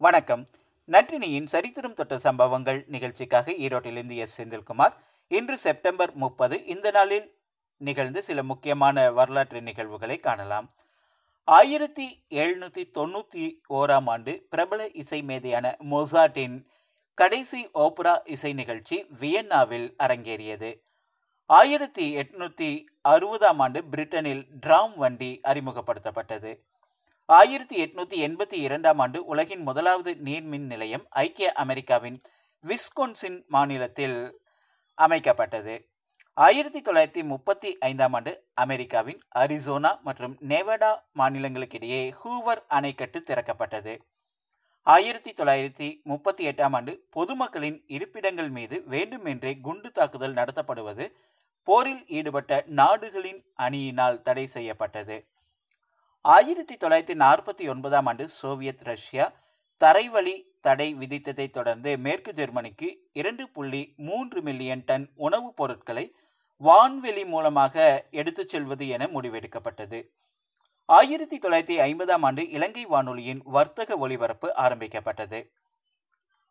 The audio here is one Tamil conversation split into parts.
வணக்கம். நற்றினியின் சரித்திரம் தொட்ட சம்பவங்கள் நிகழ்ச்சிக்காக ஈரோட்டிலிருந்து எஸ். செந்தில்குமார். இன்று செப்டம்பர் முப்பது. இந்த நாளில் நிகழ்ந்து சில முக்கியமான வரலாற்று நிகழ்வுகளை காணலாம். ஆயிரத்தி எழுநூற்றி தொண்ணூற்றி ஓராம் ஆண்டு பிரபல இசை மேதையான மொசாட்டின் கடைசி ஓப்ரா இசை நிகழ்ச்சி வியன்னாவில் அரங்கேறியது. ஆயிரத்தி எட்நூற்றி அறுபதாம் ஆண்டு பிரிட்டனில் டிராம் வண்டி அறிமுகப்படுத்தப்பட்டது. ஆயிரத்தி எட்நூத்தி எண்பத்தி இரண்டாம் ஆண்டு உலகின் முதலாவது நீர்மின் நிலையம் ஐக்கிய அமெரிக்காவின் விஸ்கொன்சின் மாநிலத்தில் அமைக்கப்பட்டது. ஆயிரத்தி தொள்ளாயிரத்தி முப்பத்தி ஐந்தாம் ஆண்டு அமெரிக்காவின் அரிசோனா மற்றும் நெவடா மாநிலங்களுக்கிடையே ஹூவர் அணைக்கட்டு திறக்கப்பட்டது. ஆயிரத்தி தொள்ளாயிரத்தி முப்பத்தி எட்டாம் ஆண்டு பொதுமக்களின் இருப்பிடங்கள் மீது வேண்டுமென்றே குண்டு தாக்குதல் நடத்தப்படுவது போரில் ஈடுபட்ட நாடுகளின் அணியினால் தடை செய்யப்பட்டது. ஆயிரத்தி தொள்ளாயிரத்தி நாற்பத்தி ஒன்பதாம் ஆண்டு சோவியத் ரஷ்யா தரைவழி தடை விதித்ததை தொடர்ந்து மேற்கு ஜெர்மனிக்கு இரண்டு புள்ளி மூன்று மில்லியன் டன் உணவுப் பொருட்களை வான்வெளி மூலமாக எடுத்துச் செல்வது என முடிவெடுக்கப்பட்டது. ஆயிரத்தி தொள்ளாயிரத்தி ஐம்பதாம் ஆண்டு இலங்கை வானொலியின் வர்த்தக ஒலிபரப்பு ஆரம்பிக்கப்பட்டது.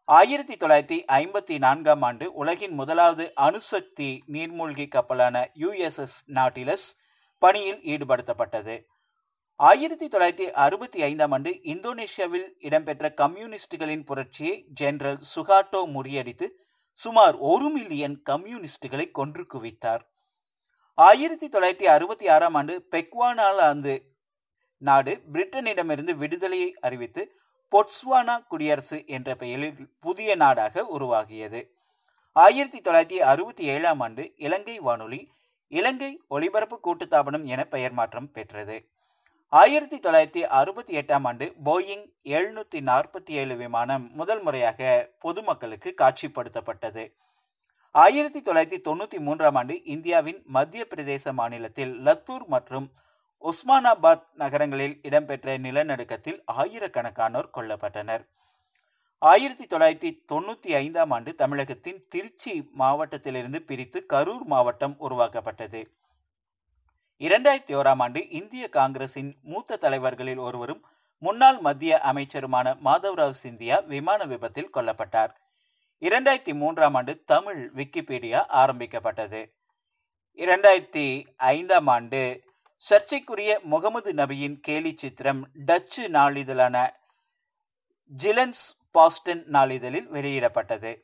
ஆயிரத்தி தொள்ளாயிரத்தி ஐம்பத்தி நான்காம் ஆண்டு உலகின் முதலாவது அணுசக்தி நீர்மூழ்கி கப்பலான யுஎஸ்எஸ் நாட்டிலஸ் பணியில் ஈடுபடுத்தப்பட்டது. ஆயிரத்தி தொள்ளாயிரத்தி அறுபத்தி ஐந்தாம் ஆண்டு இந்தோனேஷியாவில் இடம்பெற்ற கம்யூனிஸ்டுகளின் புரட்சியை ஜெனரல் சுகாட்டோ முறியடித்து சுமார் ஒரு மில்லியன் கம்யூனிஸ்டுகளை கொன்று குவித்தார். ஆயிரத்தி தொள்ளாயிரத்தி அறுபத்தி ஆறாம் ஆண்டு பெக்வானாலாந்து நாடு பிரிட்டனிடமிருந்து விடுதலையை அறிவித்து பொட்ஸ்வானா குடியரசு என்ற பெயரில் புதிய நாடாக உருவாகியது. ஆயிரத்தி தொள்ளாயிரத்தி அறுபத்தி ஏழாம் ஆண்டு இலங்கை வானொலி இலங்கை ஒலிபரப்பு கூட்டுத்தாபனம் என பெயர் மாற்றம் பெற்றது. ஆயிரத்தி தொள்ளாயிரத்தி அறுபத்தி எட்டாம் ஆண்டு போயிங் எழுநூற்றி நாற்பத்தி ஏழு விமானம் முதல் முறையாக பொதுமக்களுக்கு காட்சிப்படுத்தப்பட்டது. ஆயிரத்தி தொள்ளாயிரத்தி தொண்ணூற்றி மூன்றாம் ஆண்டு இந்தியாவின் மத்திய பிரதேச மாநிலத்தில் லத்தூர் மற்றும் உஸ்மானாபாத் நகரங்களில் இடம்பெற்ற நிலநடுக்கத்தில் ஆயிரக்கணக்கானோர் கொல்லப்பட்டனர். ஆயிரத்தி தொள்ளாயிரத்தி தொண்ணூற்றி ஐந்தாம் ஆண்டு தமிழகத்தின் திருச்சி மாவட்டத்திலிருந்து பிரித்து கரூர் மாவட்டம் உருவாக்கப்பட்டது. இரண்டாயிரத்தி ஓராம் ஆண்டு இந்திய காங்கிரசின் மூத்த தலைவர்களில் ஒருவரும் முன்னாள் மத்திய அமைச்சருமான மாதவ்ராவ் சிந்தியா விமான விபத்தில் கொல்லப்பட்டார். இரண்டாயிரத்தி மூன்றாம் ஆண்டு தமிழ் விக்கிபீடியா ஆரம்பிக்கப்பட்டது. இரண்டாயிரத்தி ஐந்தாம் ஆண்டு சர்ச்சைக்குரிய முகமது நபியின் கேலி சித்திரம் டச்சு நாளிதழான ஜிலன்ஸ் பாஸ்டன் நாளிதழில் வெளியிடப்பட்டது.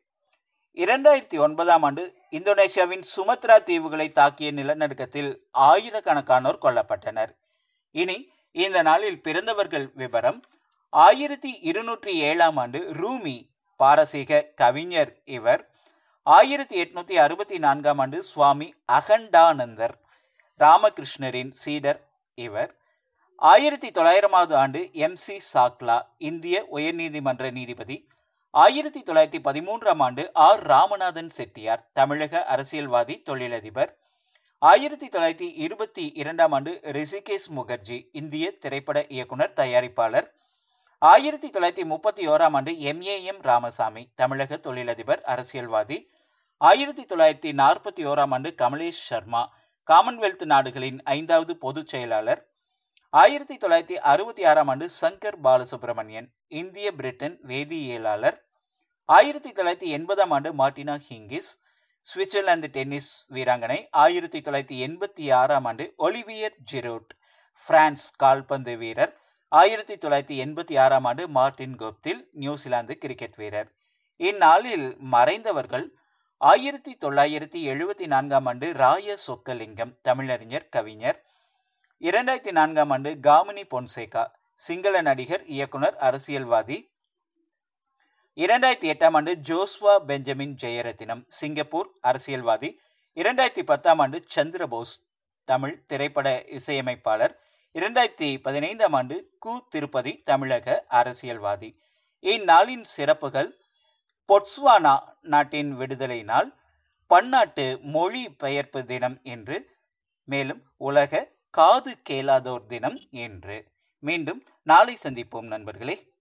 இரண்டாயிரத்தி ஒன்பதாம் ஆண்டு இந்தோனேஷியாவின் சுமத்ரா தீவுகளை தாக்கிய நிலநடுக்கத்தில் ஆயிரக்கணக்கானோர் கொல்லப்பட்டனர். இனி இந்த நாளில் பிறந்தவர்கள் விவரம் ஆயிரத்தி இருநூற்றி ஏழாம் ஆண்டு ரூமி பாரசீக கவிஞர் இவர் ஆயிரத்தி எட்நூத்தி அறுபத்தி நான்காம் ஆண்டு சுவாமி அகண்டானந்தர் ராமகிருஷ்ணரின் சீடர் இவர் ஆயிரத்தி தொள்ளாயிரமாவது ஆண்டு எம் சி சாக்லா இந்திய உயர்நீதிமன்ற நீதிபதி ஆயிரத்தி தொள்ளாயிரத்தி பதிமூன்றாம் ஆண்டு ஆர். ராமநாதன் செட்டியார் தமிழக அரசியல்வாதி தொழிலதிபர். ஆயிரத்தி தொள்ளாயிரத்தி இருபத்தி இரண்டாம் ஆண்டு ரிஷிகேஷ் முகர்ஜி இந்திய திரைப்பட இயக்குனர் தயாரிப்பாளர். ஆயிரத்தி தொள்ளாயிரத்தி முப்பத்தி ஓராம் ஆண்டு எம்ஏஎம் ராமசாமி தமிழக தொழிலதிபர் அரசியல்வாதி. ஆயிரத்தி தொள்ளாயிரத்தி நாற்பத்தி ஓராம் ஆண்டு கமலேஷ் சர்மா காமன்வெல்த் நாடுகளின் ஐந்தாவது பொதுச் செயலாளர். ஆயிரத்தி தொள்ளாயிரத்தி அறுபத்தி ஆறாம் ஆண்டு சங்கர் பாலசுப்ரமணியன் இந்திய பிரிட்டன் வேதியியலாளர். ஆயிரத்தி தொள்ளாயிரத்தி எண்பதாம் ஆண்டு மார்டினா ஹிங்கிஸ் சுவிட்சர்லாந்து டென்னிஸ் வீராங்கனை. ஆயிரத்தி தொள்ளாயிரத்தி எண்பத்தி ஆறாம் ஆண்டு ஒலிவியர் ஜிரோட் பிரான்ஸ் கால்பந்து வீரர். ஆயிரத்தி தொள்ளாயிரத்தி எண்பத்தி ஆறாம் ஆண்டு மார்டின் கோப்தில் நியூசிலாந்து கிரிக்கெட் வீரர். இந்நாளில் மறைந்தவர்கள் ஆயிரத்தி தொள்ளாயிரத்தி எழுபத்தி நான்காம் ஆண்டு ராய சொக்கலிங்கம் தமிழறிஞர் கவிஞர். இரண்டாயிரத்தி நான்காம் ஆண்டு காமினி பொன்சேகா சிங்கள நடிகர் இயக்குனர் அரசியல்வாதி. இரண்டாயிரத்தி எட்டாம் ஆண்டு ஜோஸ்வா பெஞ்சமின் ஜெயரத்தினம் சிங்கப்பூர் அரசியல்வாதி. இரண்டாயிரத்தி பத்தாம் ஆண்டு சந்திரபோஸ் தமிழ் திரைப்பட இசையமைப்பாளர். இரண்டாயிரத்தி பதினைந்தாம் ஆண்டு கு திருப்பதி தமிழக அரசியல்வாதி. இந்நாளின் சிறப்புகள் பொட்ஸ்வானா நாட்டின் விடுதலை நாள் பன்னாட்டு மொழி பெயர்ப்பு தினம் என்று மேலும் உலக காது கேளாதோர் தினம் என்று மீண்டும் நாளை சந்திப்போம் நண்பர்களே.